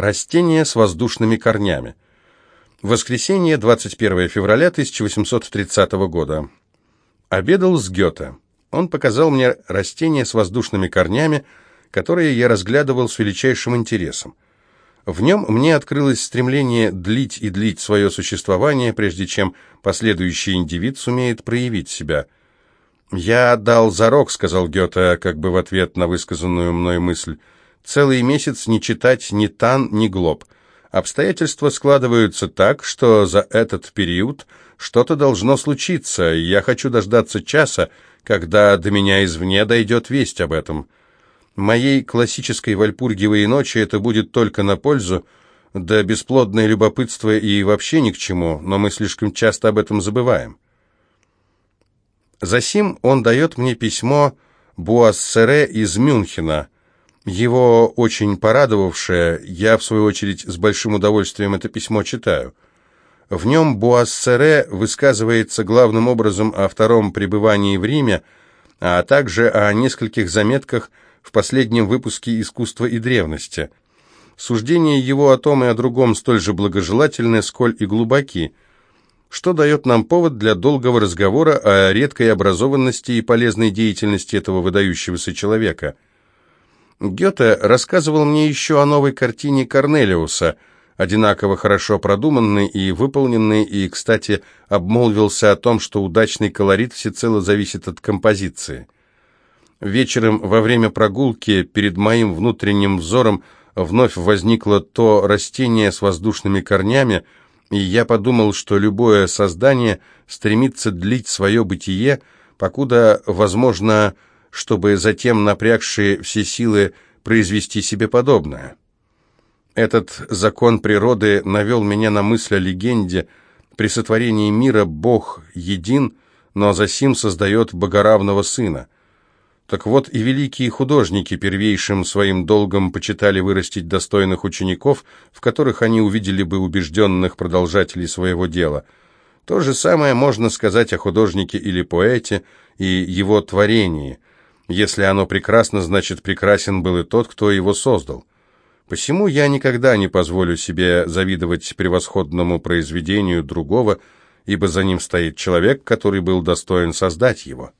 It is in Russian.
Растение с воздушными корнями. Воскресенье, 21 февраля 1830 года. Обедал с Гёте. Он показал мне растение с воздушными корнями, которое я разглядывал с величайшим интересом. В нем мне открылось стремление длить и длить свое существование, прежде чем последующий индивид сумеет проявить себя. «Я дал зарок», — сказал Гёте, как бы в ответ на высказанную мной мысль, «целый месяц не читать ни Тан, ни Глоб. Обстоятельства складываются так, что за этот период что-то должно случиться, и я хочу дождаться часа, когда до меня извне дойдет весть об этом». Моей классической вальпургиевой ночи это будет только на пользу, да бесплодное любопытство и вообще ни к чему, но мы слишком часто об этом забываем. Засим он дает мне письмо Буассере из Мюнхена. Его очень порадовавшее, я, в свою очередь, с большим удовольствием это письмо читаю. В нем Буассере высказывается главным образом о втором пребывании в Риме, а также о нескольких заметках в последнем выпуске «Искусство и древности». Суждения его о том и о другом столь же благожелательны, сколь и глубоки, что дает нам повод для долгого разговора о редкой образованности и полезной деятельности этого выдающегося человека. Гёте рассказывал мне еще о новой картине Корнелиуса, одинаково хорошо продуманной и выполненной, и, кстати, обмолвился о том, что удачный колорит всецело зависит от композиции. Вечером во время прогулки перед моим внутренним взором вновь возникло то растение с воздушными корнями, и я подумал, что любое создание стремится длить свое бытие, покуда возможно, чтобы затем напрягшие все силы произвести себе подобное. Этот закон природы навел меня на мысль о легенде. При сотворении мира Бог един, но засим создает богоравного сына – так вот и великие художники первейшим своим долгом почитали вырастить достойных учеников, в которых они увидели бы убежденных продолжателей своего дела. То же самое можно сказать о художнике или поэте и его творении. Если оно прекрасно, значит прекрасен был и тот, кто его создал. Посему я никогда не позволю себе завидовать превосходному произведению другого, ибо за ним стоит человек, который был достоин создать его.